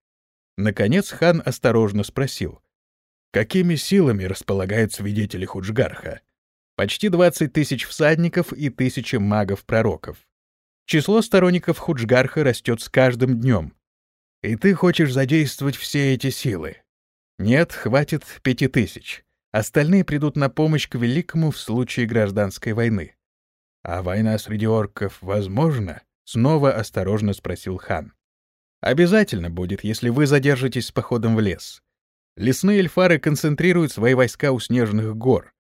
Наконец хан осторожно спросил. «Какими силами располагают свидетели Худжгарха?» «Почти 20 тысяч всадников и тысячи магов-пророков. Число сторонников Худжгарха растет с каждым днем. И ты хочешь задействовать все эти силы?» «Нет, хватит пяти тысяч. Остальные придут на помощь к Великому в случае гражданской войны». «А война среди орков возможна?» — снова осторожно спросил хан. Обязательно будет, если вы задержитесь с походом в лес. Лесные эльфары концентрируют свои войска у снежных гор.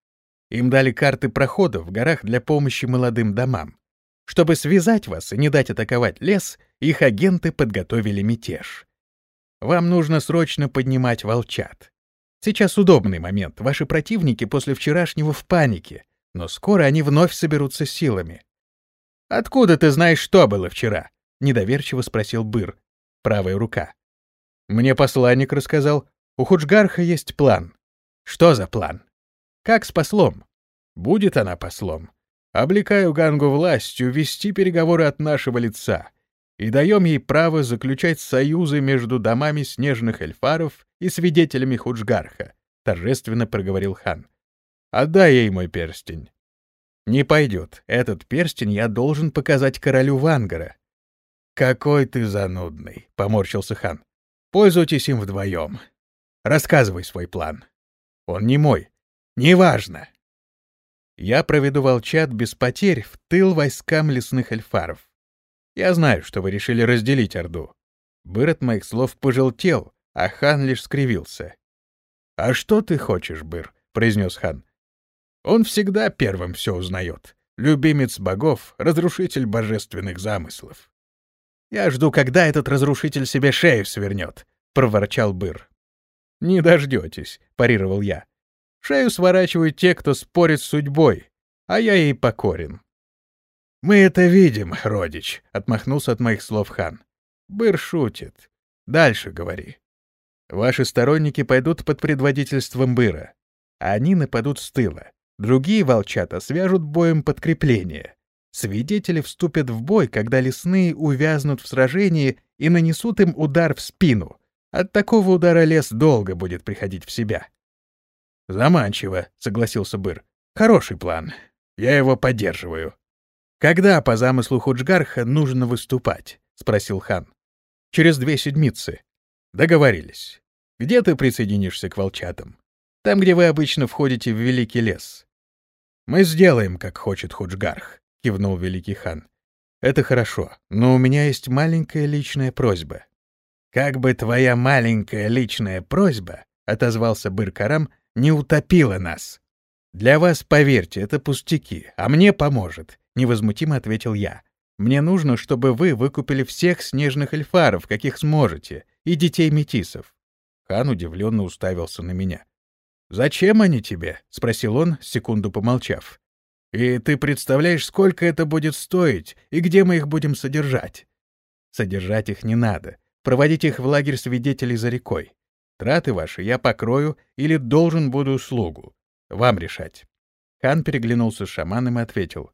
Им дали карты прохода в горах для помощи молодым домам. Чтобы связать вас и не дать атаковать лес, их агенты подготовили мятеж. Вам нужно срочно поднимать волчат. Сейчас удобный момент. Ваши противники после вчерашнего в панике, но скоро они вновь соберутся силами. «Откуда ты знаешь, что было вчера?» — недоверчиво спросил Быр, правая рука. Мне посланник рассказал, у Худжгарха есть план. Что за план? Как с послом? Будет она послом. Облекаю Гангу властью вести переговоры от нашего лица и даем ей право заключать союзы между домами снежных эльфаров и свидетелями Худжгарха, торжественно проговорил хан. Отдай ей мой перстень. Не пойдет. Этот перстень я должен показать королю Вангара. «Какой ты занудный», — поморщился хан. «Пользуйтесь им вдвоем. Рассказывай свой план. Он не мой. Неважно. Я проведу волчат без потерь в тыл войскам лесных эльфаров. Я знаю, что вы решили разделить Орду». Быр от моих слов пожелтел, а хан лишь скривился. «А что ты хочешь, Быр?» — произнес хан. «Он всегда первым все узнает. Любимец богов, разрушитель божественных замыслов. «Я жду, когда этот разрушитель себе шею свернет», — проворчал Быр. «Не дождетесь», — парировал я. «Шею сворачивают те, кто спорит с судьбой, а я ей покорен». «Мы это видим, родич», — отмахнулся от моих слов хан. «Быр шутит. Дальше говори. Ваши сторонники пойдут под предводительством Быра. Они нападут с тыла. Другие волчата свяжут боем подкрепление. Свидетели вступят в бой, когда лесные увязнут в сражении и нанесут им удар в спину. От такого удара лес долго будет приходить в себя. «Заманчиво», — согласился Быр. «Хороший план. Я его поддерживаю». «Когда, по замыслу Худжгарха, нужно выступать?» — спросил хан. «Через две седмицы». «Договорились. Где ты присоединишься к волчатам?» «Там, где вы обычно входите в Великий лес. Мы сделаем, как хочет Худжгарх, кивнул великий хан. Это хорошо, но у меня есть маленькая личная просьба. Как бы твоя маленькая личная просьба, отозвался Быр-Карам, не утопила нас. Для вас, поверьте, это пустяки, а мне поможет, невозмутимо ответил я. Мне нужно, чтобы вы выкупили всех снежных эльфаров, каких сможете, и детей метисов. Хан удивленно уставился на меня. «Зачем они тебе?» — спросил он, секунду помолчав. «И ты представляешь, сколько это будет стоить, и где мы их будем содержать?» «Содержать их не надо. Проводить их в лагерь свидетелей за рекой. Траты ваши я покрою или должен буду услугу. Вам решать». Хан переглянулся с шаманом и ответил.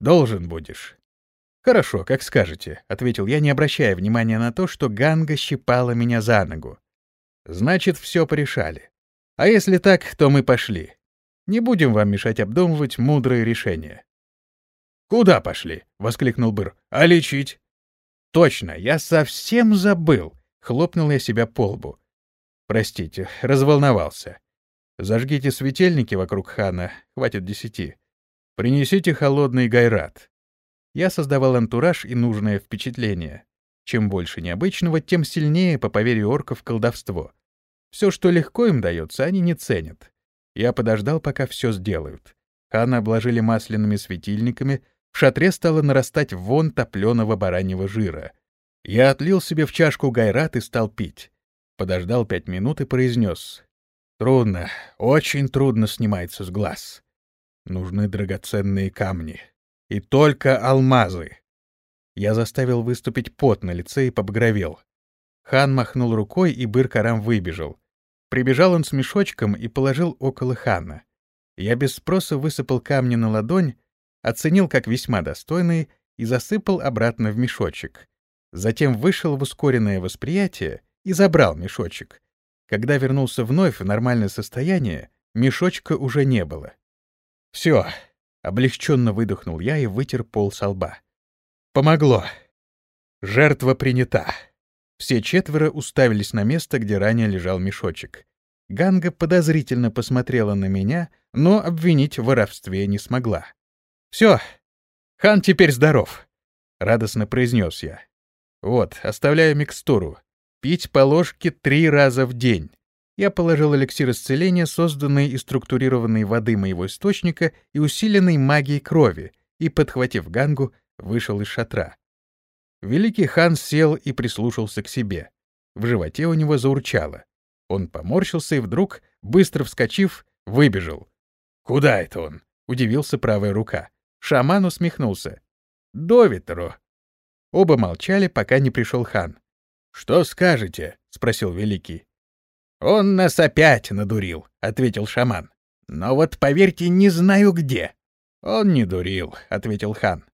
«Должен будешь». «Хорошо, как скажете», — ответил я, не обращая внимания на то, что Ганга щипала меня за ногу. «Значит, все порешали. А если так, то мы пошли. Не будем вам мешать обдумывать мудрые решения». «Куда пошли?» — воскликнул Быр. «А лечить?» «Точно, я совсем забыл!» — хлопнул я себя по лбу. «Простите, разволновался. Зажгите светильники вокруг хана, хватит десяти. Принесите холодный гайрат». Я создавал антураж и нужное впечатление. Чем больше необычного, тем сильнее, по поверью орков, колдовство. Все, что легко им дается, они не ценят. Я подождал, пока все сделают. Хана обложили масляными светильниками, в шатре стало нарастать вон топленого бараньего жира. Я отлил себе в чашку гайрат и стал пить. Подождал пять минут и произнес. Трудно, очень трудно снимается с глаз. Нужны драгоценные камни. И только алмазы. Я заставил выступить пот на лице и побагровел. Хан махнул рукой, и Быр-Карам выбежал. Прибежал он с мешочком и положил около хана. Я без спроса высыпал камни на ладонь, оценил как весьма достойные и засыпал обратно в мешочек. Затем вышел в ускоренное восприятие и забрал мешочек. Когда вернулся вновь в нормальное состояние, мешочка уже не было. Все, облегченно выдохнул я и вытер пол со лба. Помогло. Жертва принята. Все четверо уставились на место, где ранее лежал мешочек. Ганга подозрительно посмотрела на меня, но обвинить в воровстве не смогла. «Все, хан теперь здоров», — радостно произнес я. «Вот, оставляю микстуру. Пить по ложке три раза в день». Я положил эликсир исцеления, созданный из структурированной воды моего источника и усиленной магией крови, и, подхватив гангу, вышел из шатра. Великий хан сел и прислушался к себе. В животе у него заурчало. Он поморщился и вдруг, быстро вскочив, выбежал. «Куда это он?» — удивился правая рука. Шаман усмехнулся. «До ветру». Оба молчали, пока не пришел хан. «Что скажете?» — спросил Великий. «Он нас опять надурил», — ответил шаман. «Но вот, поверьте, не знаю где». «Он не дурил», — ответил хан.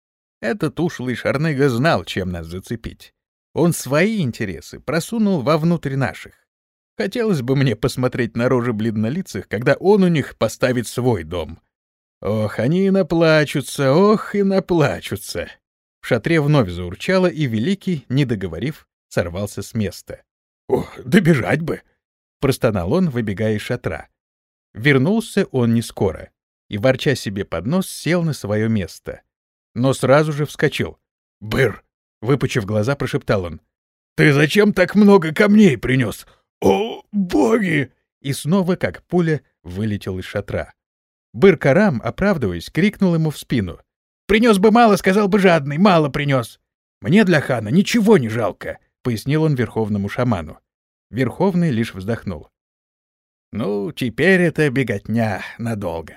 Этот ушлый шарныга знал, чем нас зацепить. Он свои интересы просунул вовнутрь наших. Хотелось бы мне посмотреть на рожи бледнолицых, когда он у них поставит свой дом. Ох, они и наплачутся, ох, и наплачутся. В шатре вновь заурчало, и Великий, не договорив, сорвался с места. «Ох, добежать бы!» — простонал он, выбегая из шатра. Вернулся он не скоро и, ворча себе под нос, сел на свое место но сразу же вскочил. «Быр!» — выпучив глаза, прошептал он. «Ты зачем так много камней принес? О, боги!» И снова, как пуля, вылетел из шатра. Быр-Карам, оправдываясь, крикнул ему в спину. «Принес бы мало, сказал бы жадный, мало принес!» «Мне для хана ничего не жалко», — пояснил он верховному шаману. Верховный лишь вздохнул. «Ну, теперь это беготня надолго»,